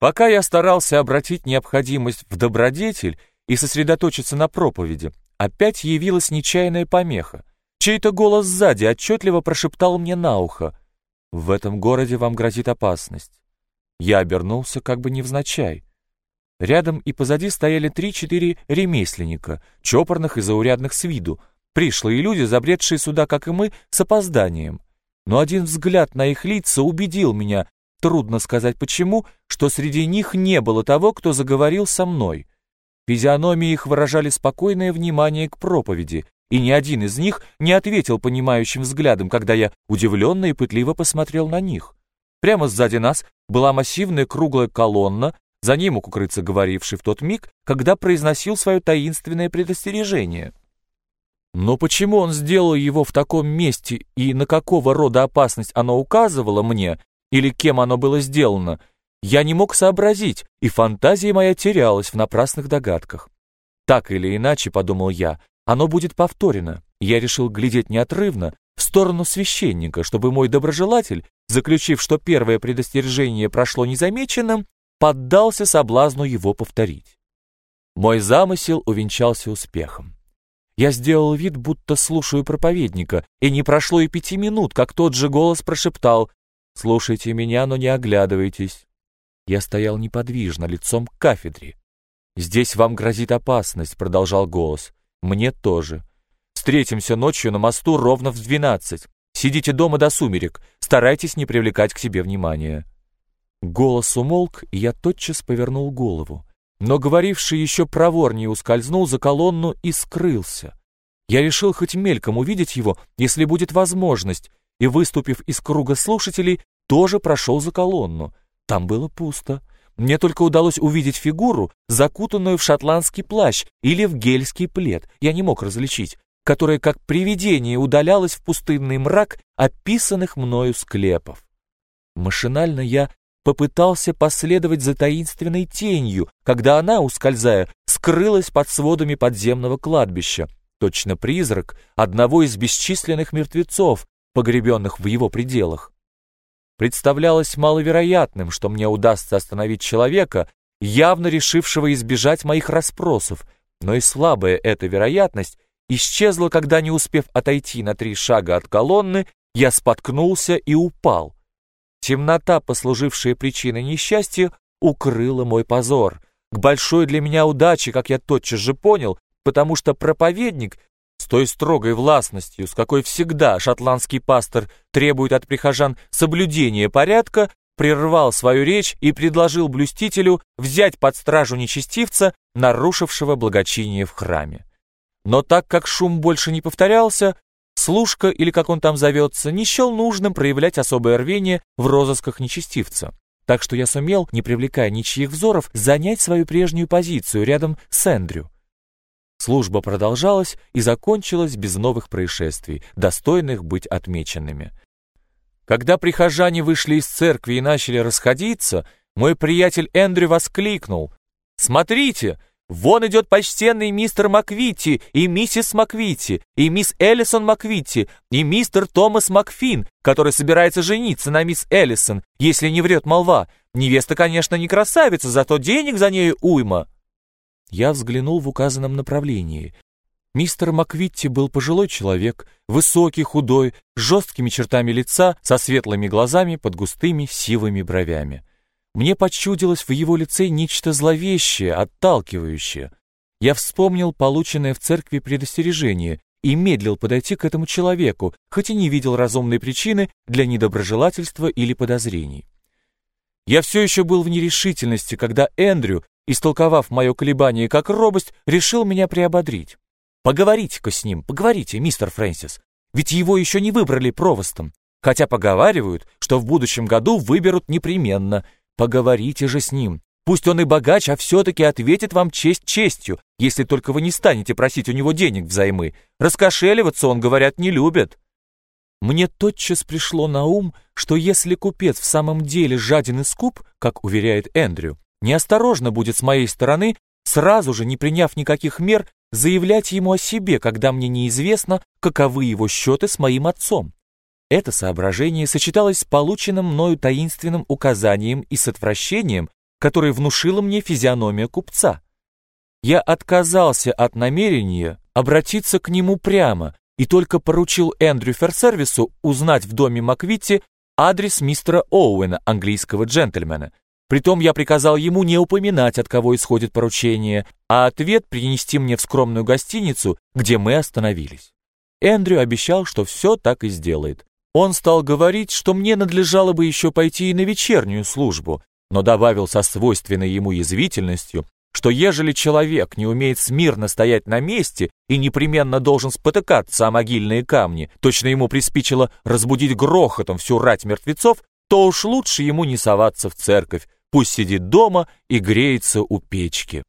Пока я старался обратить необходимость в добродетель и сосредоточиться на проповеди, опять явилась нечаянная помеха. Чей-то голос сзади отчетливо прошептал мне на ухо. «В этом городе вам грозит опасность». Я обернулся как бы невзначай. Рядом и позади стояли три-четыре ремесленника, чопорных и заурядных с виду, пришлые люди, забредшие сюда, как и мы, с опозданием. Но один взгляд на их лица убедил меня, трудно сказать почему, что среди них не было того, кто заговорил со мной. Физиономии их выражали спокойное внимание к проповеди, и ни один из них не ответил понимающим взглядом, когда я удивленно и пытливо посмотрел на них. Прямо сзади нас была массивная круглая колонна, за ней мог укрыться говоривший в тот миг, когда произносил свое таинственное предостережение. Но почему он сделал его в таком месте и на какого рода опасность оно указывало мне, или кем оно было сделано, я не мог сообразить, и фантазия моя терялась в напрасных догадках. Так или иначе, подумал я, оно будет повторено. Я решил глядеть неотрывно в сторону священника, чтобы мой доброжелатель, заключив, что первое предостережение прошло незамеченным, поддался соблазну его повторить. Мой замысел увенчался успехом. Я сделал вид, будто слушаю проповедника, и не прошло и пяти минут, как тот же голос прошептал «Слушайте меня, но не оглядывайтесь». Я стоял неподвижно, лицом к кафедре. «Здесь вам грозит опасность», — продолжал голос. «Мне тоже. Встретимся ночью на мосту ровно в двенадцать. Сидите дома до сумерек, старайтесь не привлекать к себе внимания». Голос умолк, и я тотчас повернул голову. Но говоривший еще проворнее ускользнул за колонну и скрылся. Я решил хоть мельком увидеть его, если будет возможность, и, выступив из круга слушателей, тоже прошел за колонну. Там было пусто. Мне только удалось увидеть фигуру, закутанную в шотландский плащ или в гельский плед, я не мог различить, которая как привидение удалялась в пустынный мрак описанных мною склепов. Машинально я попытался последовать за таинственной тенью, когда она, ускользая, скрылась под сводами подземного кладбища, точно призрак одного из бесчисленных мертвецов, погребенных в его пределах. Представлялось маловероятным, что мне удастся остановить человека, явно решившего избежать моих расспросов, но и слабая эта вероятность исчезла, когда, не успев отойти на три шага от колонны, я споткнулся и упал. Темнота, послужившая причиной несчастья, укрыла мой позор. К большой для меня удаче, как я тотчас же понял, потому что проповедник той строгой властностью, с какой всегда шотландский пастор требует от прихожан соблюдения порядка, прервал свою речь и предложил блюстителю взять под стражу нечестивца, нарушившего благочиние в храме. Но так как шум больше не повторялся, Служка, или как он там зовется, не счел нужным проявлять особое рвение в розысках нечестивца. Так что я сумел, не привлекая ничьих взоров, занять свою прежнюю позицию рядом с Эндрю. Служба продолжалась и закончилась без новых происшествий, достойных быть отмеченными. Когда прихожане вышли из церкви и начали расходиться, мой приятель Эндрю воскликнул «Смотрите, Вон идет почтенный мистер Маквитти и миссис Маквитти, и мисс Эллисон Маквитти, и мистер Томас Макфин, который собирается жениться на мисс Эллисон, если не врет молва. Невеста, конечно, не красавица, зато денег за нею уйма. Я взглянул в указанном направлении. Мистер Маквитти был пожилой человек, высокий, худой, с жесткими чертами лица, со светлыми глазами под густыми сивыми бровями. Мне почудилось в его лице нечто зловещее, отталкивающее. Я вспомнил полученное в церкви предостережение и медлил подойти к этому человеку, хоть и не видел разумной причины для недоброжелательства или подозрений. Я все еще был в нерешительности, когда Эндрю, истолковав мое колебание как робость, решил меня приободрить. «Поговорите-ка с ним, поговорите, мистер Фрэнсис, ведь его еще не выбрали провостом, хотя поговаривают, что в будущем году выберут непременно, Поговорите же с ним. Пусть он и богач, а все-таки ответит вам честь честью, если только вы не станете просить у него денег взаймы. Раскошеливаться он, говорят, не любит. Мне тотчас пришло на ум, что если купец в самом деле жаден и скуп, как уверяет Эндрю, неосторожно будет с моей стороны, сразу же, не приняв никаких мер, заявлять ему о себе, когда мне неизвестно, каковы его счеты с моим отцом. Это соображение сочеталось с полученным мною таинственным указанием и с отвращением, который внушила мне физиономия купца. Я отказался от намерения обратиться к нему прямо и только поручил Эндрю Ферсервису узнать в доме Маквитти адрес мистера Оуэна, английского джентльмена. Притом я приказал ему не упоминать, от кого исходит поручение, а ответ принести мне в скромную гостиницу, где мы остановились. Эндрю обещал, что все так и сделает. Он стал говорить, что мне надлежало бы еще пойти и на вечернюю службу, но добавил со свойственной ему язвительностью, что ежели человек не умеет смирно стоять на месте и непременно должен спотыкаться о могильные камни, точно ему приспичило разбудить грохотом всю рать мертвецов, то уж лучше ему не соваться в церковь, пусть сидит дома и греется у печки.